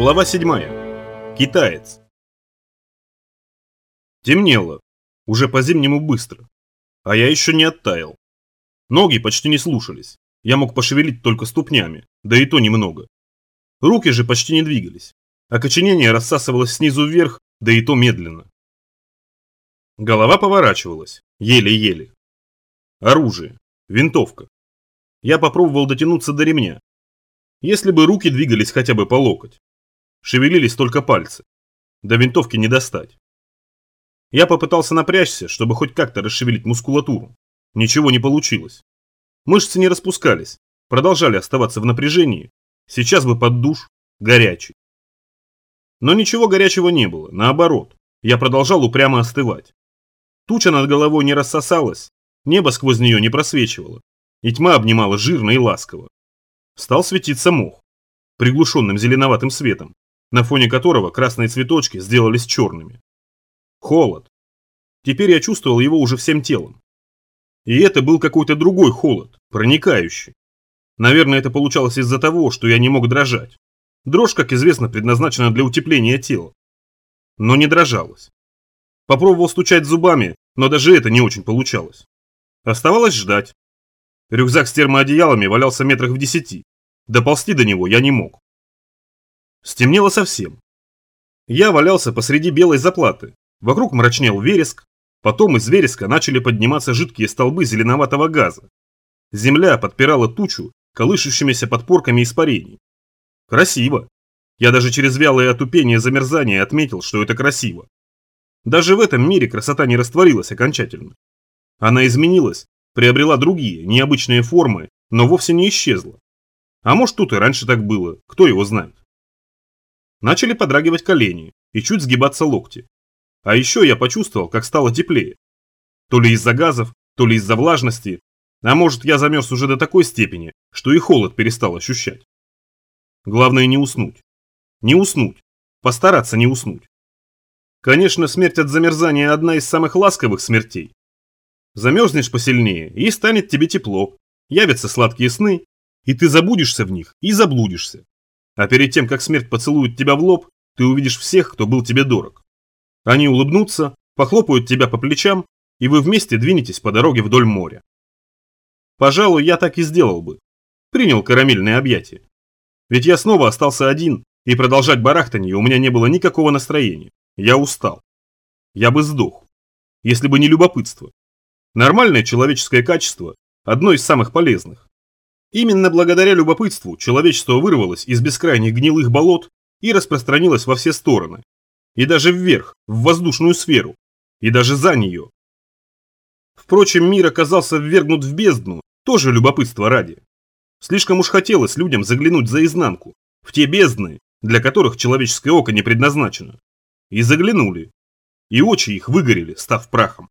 Глава 7. Китаец. Темнело. Уже по-зимнему быстро. А я еще не оттаял. Ноги почти не слушались. Я мог пошевелить только ступнями, да и то немного. Руки же почти не двигались. Окоченение рассасывалось снизу вверх, да и то медленно. Голова поворачивалась, еле-еле. Оружие. Винтовка. Я попробовал дотянуться до ремня. Если бы руки двигались хотя бы по локоть. Шевелились только пальцы. До винтовки не достать. Я попытался напрячься, чтобы хоть как-то расшевелить мускулатуру. Ничего не получилось. Мышцы не распускались, продолжали оставаться в напряжении. Сейчас бы под душ, горячий. Но ничего горячего не было, наоборот. Я продолжал упрямо остывать. Туча над головой не рассосалась, небо сквозь нее не просвечивало, и тьма обнимала жирно и ласково. Стал светиться мох, приглушенным зеленоватым светом, на фоне которого красные цветочки сделались черными. Холод. Теперь я чувствовал его уже всем телом. И это был какой-то другой холод, проникающий. Наверное, это получалось из-за того, что я не мог дрожать. Дрожь, как известно, предназначена для утепления тела. Но не дрожалась. Попробовал стучать зубами, но даже это не очень получалось. Оставалось ждать. Рюкзак с термоодеялами валялся метрах в десяти. Доползти до него я не мог. Стемнело совсем. Я валялся посреди белой заплаты. Вокруг мрачнел вереск. Потом из вереска начали подниматься жидкие столбы зеленоватого газа. Земля подпирала тучу колышущимися подпорками испарений. Красиво. Я даже через вялое отупение замерзания отметил, что это красиво. Даже в этом мире красота не растворилась окончательно. Она изменилась, приобрела другие, необычные формы, но вовсе не исчезла. А может тут и раньше так было, кто его знает. Начали подрагивать колени и чуть сгибаться локти. А еще я почувствовал, как стало теплее. То ли из-за газов, то ли из-за влажности, а может я замерз уже до такой степени, что и холод перестал ощущать. Главное не уснуть. Не уснуть. Постараться не уснуть. Конечно, смерть от замерзания одна из самых ласковых смертей. Замерзнешь посильнее, и станет тебе тепло, явятся сладкие сны, и ты забудешься в них и заблудишься. А перед тем, как смерть поцелует тебя в лоб, ты увидишь всех, кто был тебе дорог. Они улыбнутся, похлопают тебя по плечам, и вы вместе двинетесь по дороге вдоль моря. Пожалуй, я так и сделал бы. Принял карамельное объятие. Ведь я снова остался один, и продолжать барахтанье у меня не было никакого настроения. Я устал. Я бы сдох, если бы не любопытство. Нормальное человеческое качество – одно из самых полезных. Именно благодаря любопытству человечество вырвалось из бескрайних гнилых болот и распространилось во все стороны. И даже вверх, в воздушную сферу. И даже за нее. Впрочем, мир оказался ввергнут в бездну, тоже любопытство ради. Слишком уж хотелось людям заглянуть за изнанку, в те бездны, для которых человеческое око не предназначено. И заглянули. И очи их выгорели, став прахом.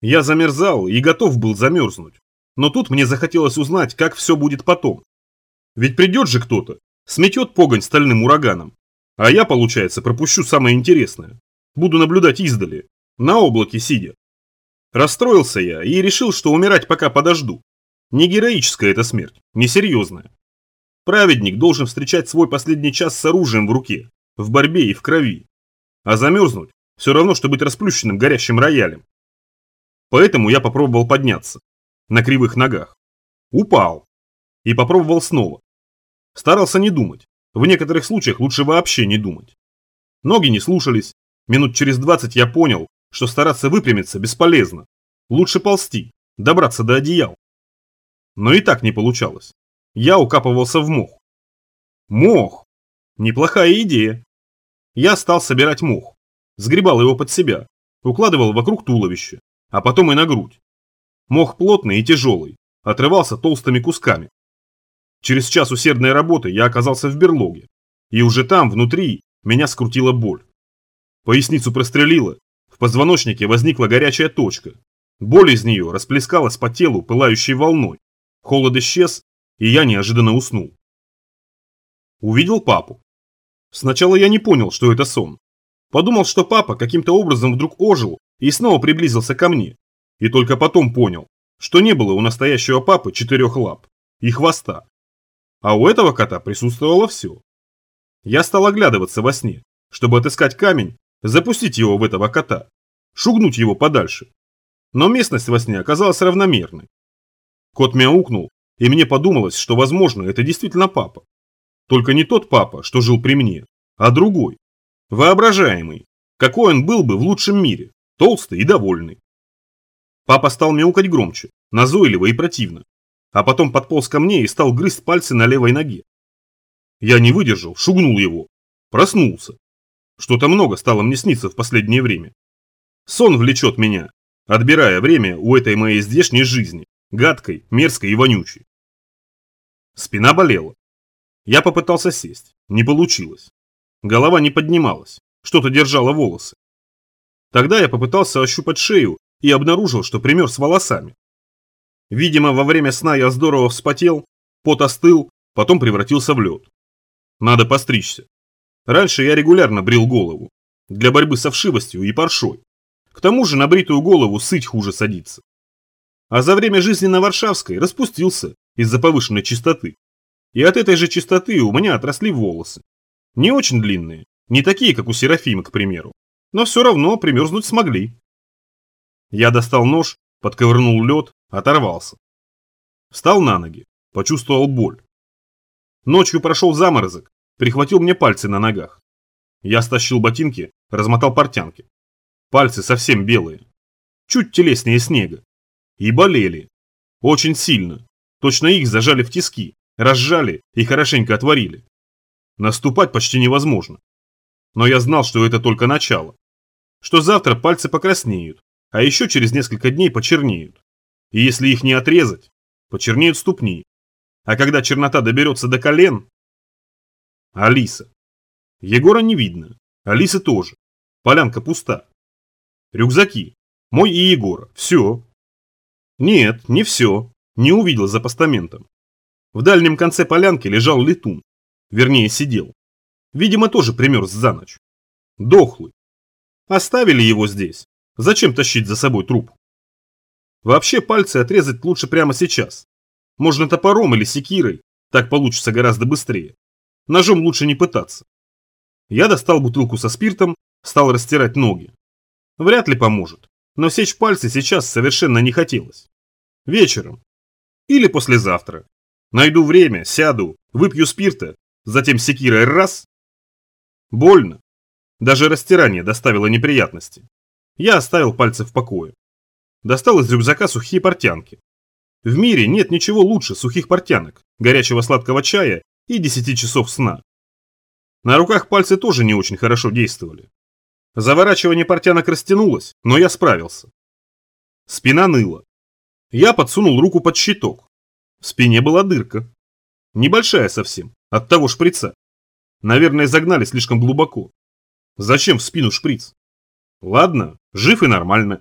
Я замерзал и готов был замерзнуть. Но тут мне захотелось узнать, как все будет потом. Ведь придет же кто-то, сметет погонь стальным ураганом. А я, получается, пропущу самое интересное. Буду наблюдать издали, на облаке сидя. Расстроился я и решил, что умирать пока подожду. Не героическая эта смерть, несерьезная. Праведник должен встречать свой последний час с оружием в руке, в борьбе и в крови. А замерзнуть все равно, что быть расплющенным горящим роялем. Поэтому я попробовал подняться. На кривых ногах. Упал. И попробовал снова. Старался не думать. В некоторых случаях лучше вообще не думать. Ноги не слушались. Минут через 20 я понял, что стараться выпрямиться бесполезно. Лучше ползти, добраться до одеял. Но и так не получалось. Я укапывался в мох. Мох! Неплохая идея. Я стал собирать мох. Сгребал его под себя, укладывал вокруг туловища, а потом и на грудь. Мох плотный и тяжелый, отрывался толстыми кусками. Через час усердной работы я оказался в берлоге, и уже там, внутри, меня скрутила боль. Поясницу прострелило, в позвоночнике возникла горячая точка. Боль из нее расплескалась по телу пылающей волной. Холод исчез, и я неожиданно уснул. Увидел папу. Сначала я не понял, что это сон. Подумал, что папа каким-то образом вдруг ожил и снова приблизился ко мне. И только потом понял, что не было у настоящего папы четырех лап и хвоста. А у этого кота присутствовало все. Я стал оглядываться во сне, чтобы отыскать камень, запустить его в этого кота, шугнуть его подальше. Но местность во сне оказалась равномерной. Кот мяукнул, и мне подумалось, что, возможно, это действительно папа. Только не тот папа, что жил при мне, а другой. Воображаемый. Какой он был бы в лучшем мире. Толстый и довольный. Папа стал мяукать громче, назойливо и противно. А потом подполз ко мне и стал грызть пальцы на левой ноге. Я не выдержал, шугнул его. Проснулся. Что-то много стало мне сниться в последнее время. Сон влечет меня, отбирая время у этой моей здешней жизни, гадкой, мерзкой и вонючей. Спина болела. Я попытался сесть, не получилось. Голова не поднималась, что-то держало волосы. Тогда я попытался ощупать шею и обнаружил, что примерз волосами. Видимо, во время сна я здорово вспотел, пот остыл, потом превратился в лед. Надо постричься. Раньше я регулярно брил голову. Для борьбы со вшивостью и паршой. К тому же на бритую голову сыть хуже садится. А за время жизни на Варшавской распустился из-за повышенной чистоты. И от этой же чистоты у меня отросли волосы. Не очень длинные, не такие, как у Серафима, к примеру. Но все равно примерзнуть смогли. Я достал нож, подковырнул лед, оторвался. Встал на ноги, почувствовал боль. Ночью прошел заморозок, прихватил мне пальцы на ногах. Я стащил ботинки, размотал портянки. Пальцы совсем белые, чуть телеснее снега. И болели. Очень сильно. Точно их зажали в тиски, разжали и хорошенько отварили. Наступать почти невозможно. Но я знал, что это только начало. Что завтра пальцы покраснеют, а еще через несколько дней почернеют. И если их не отрезать, почернеют ступни. А когда чернота доберется до колен... Алиса. Егора не видно. Алисы тоже. Полянка пуста. Рюкзаки. Мой и Егора. Все. Нет, не все. Не увидел за постаментом. В дальнем конце полянки лежал летун. Вернее, сидел. Видимо, тоже примерз за ночь. Дохлый. Оставили его здесь. Зачем тащить за собой труп? Вообще пальцы отрезать лучше прямо сейчас. Можно топором или секирой, так получится гораздо быстрее. Ножом лучше не пытаться. Я достал бутылку со спиртом, стал растирать ноги. Вряд ли поможет, но сечь пальцы сейчас совершенно не хотелось. Вечером. Или послезавтра. Найду время, сяду, выпью спирта, затем секирой раз. Больно. Даже растирание доставило неприятности. Я оставил пальцы в покое. Достал из рюкзака сухие портянки. В мире нет ничего лучше сухих портянок, горячего сладкого чая и 10 часов сна. На руках пальцы тоже не очень хорошо действовали. Заворачивание портянок растянулось, но я справился. Спина ныла. Я подсунул руку под щиток. В спине была дырка. Небольшая совсем, от того шприца. Наверное, загнали слишком глубоко. Зачем в спину шприц? Ладно, жив и нормально.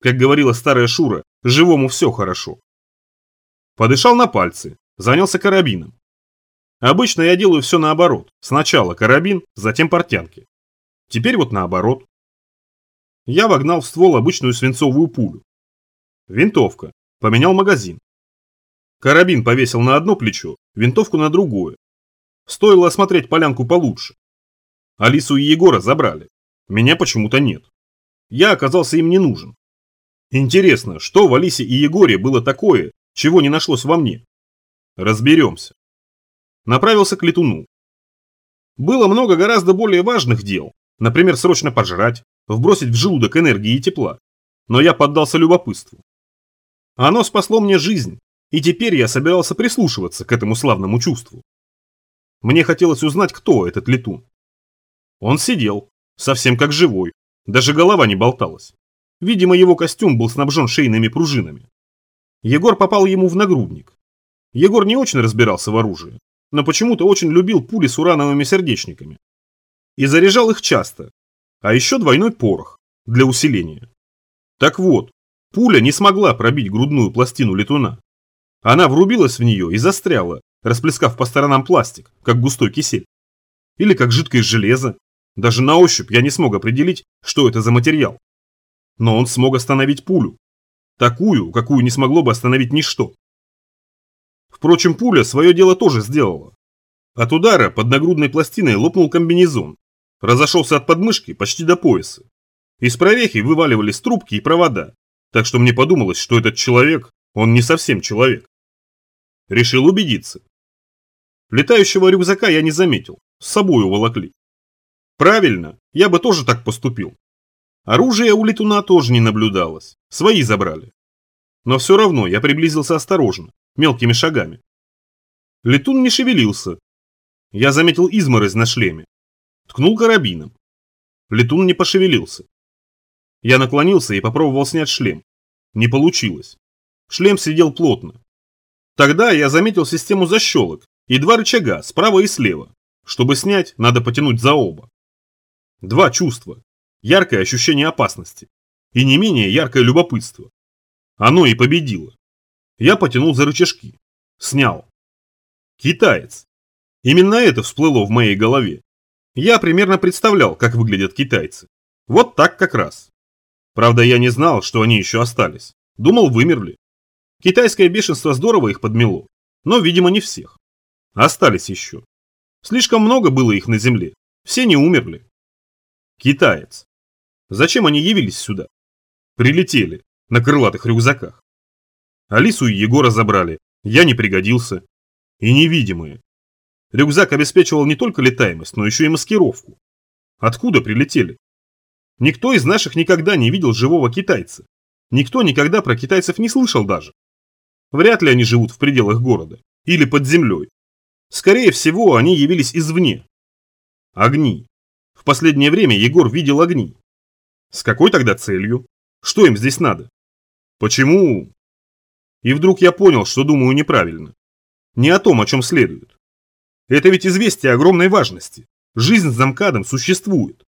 Как говорила старая Шура, живому все хорошо. Подышал на пальцы, занялся карабином. Обычно я делаю все наоборот. Сначала карабин, затем портянки. Теперь вот наоборот. Я вогнал в ствол обычную свинцовую пулю. Винтовка. Поменял магазин. Карабин повесил на одно плечо, винтовку на другое. Стоило осмотреть полянку получше. Алису и Егора забрали. Меня почему-то нет. Я оказался им не нужен. Интересно, что в Алисе и Егоре было такое, чего не нашлось во мне? Разберемся. Направился к летуну. Было много гораздо более важных дел. Например, срочно пожрать, вбросить в желудок энергии и тепла. Но я поддался любопытству. Оно спасло мне жизнь, и теперь я собирался прислушиваться к этому славному чувству. Мне хотелось узнать, кто этот летун. Он сидел, совсем как живой, даже голова не болталась. Видимо, его костюм был снабжен шейными пружинами. Егор попал ему в нагрудник. Егор не очень разбирался в оружии, но почему-то очень любил пули с урановыми сердечниками. И заряжал их часто. А еще двойной порох для усиления. Так вот, пуля не смогла пробить грудную пластину летуна. Она врубилась в нее и застряла, расплескав по сторонам пластик, как густой кисель. Или как жидкое железо. Даже на ощупь я не смог определить, что это за материал. Но он смог остановить пулю. Такую, какую не смогло бы остановить ничто. Впрочем, пуля свое дело тоже сделала. От удара под нагрудной пластиной лопнул комбинезон. Разошелся от подмышки почти до пояса. Из прорехи вываливались трубки и провода, так что мне подумалось, что этот человек, он не совсем человек. Решил убедиться. Летающего рюкзака я не заметил, с собой уволокли. Правильно, я бы тоже так поступил. Оружия у летуна тоже не наблюдалось, свои забрали. Но все равно я приблизился осторожно, мелкими шагами. Летун не шевелился. Я заметил изморозь на шлеме. Ткнул карабином. Летун не пошевелился. Я наклонился и попробовал снять шлем. Не получилось. Шлем сидел плотно. Тогда я заметил систему защелок и два рычага справа и слева. Чтобы снять, надо потянуть за оба. Два чувства. Яркое ощущение опасности и не менее яркое любопытство. Оно и победило. Я потянул за рычажки. Снял. Китаец. Именно это всплыло в моей голове. Я примерно представлял, как выглядят китайцы. Вот так как раз. Правда, я не знал, что они еще остались. Думал, вымерли. Китайское бешенство здорово их подмело. Но, видимо, не всех. Остались еще. Слишком много было их на земле. Все не умерли. Китаец. Зачем они явились сюда? Прилетели. На крылатых рюкзаках. Алису и Егора забрали. Я не пригодился. И невидимые. Рюкзак обеспечивал не только летаемость, но еще и маскировку. Откуда прилетели? Никто из наших никогда не видел живого китайца. Никто никогда про китайцев не слышал даже. Вряд ли они живут в пределах города. Или под землей. Скорее всего, они явились извне. Огни. В последнее время Егор видел огни. С какой тогда целью? Что им здесь надо? Почему? И вдруг я понял, что думаю неправильно. Не о том, о чем следует. Это ведь известие огромной важности. Жизнь с замкадом существует.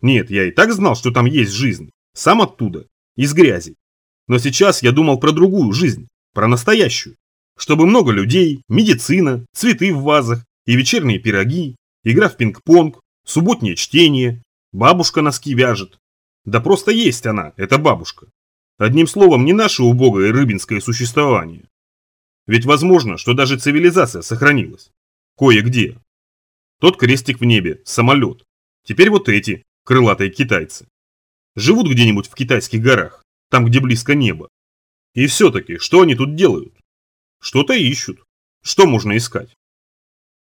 Нет, я и так знал, что там есть жизнь. Сам оттуда. Из грязи. Но сейчас я думал про другую жизнь. Про настоящую. Чтобы много людей, медицина, цветы в вазах и вечерние пироги, игра в пинг-понг, субботнее чтение, бабушка носки вяжет. Да просто есть она, эта бабушка. Одним словом, не наше убогое рыбинское существование. Ведь возможно, что даже цивилизация сохранилась. Кое-где. Тот крестик в небе, самолет. Теперь вот эти, крылатые китайцы. Живут где-нибудь в китайских горах, там, где близко небо. И все-таки, что они тут делают? Что-то ищут. Что можно искать?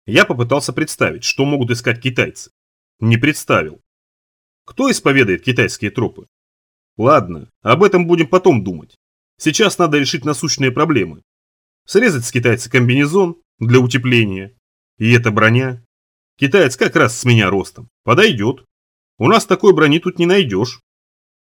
Я попытался представить, что могут искать китайцы. Не представил. Кто исповедует китайские тропы? Ладно, об этом будем потом думать. Сейчас надо решить насущные проблемы. Срезать с китайца комбинезон для утепления. И эта броня. Китаец как раз с меня ростом. Подойдет. У нас такой брони тут не найдешь.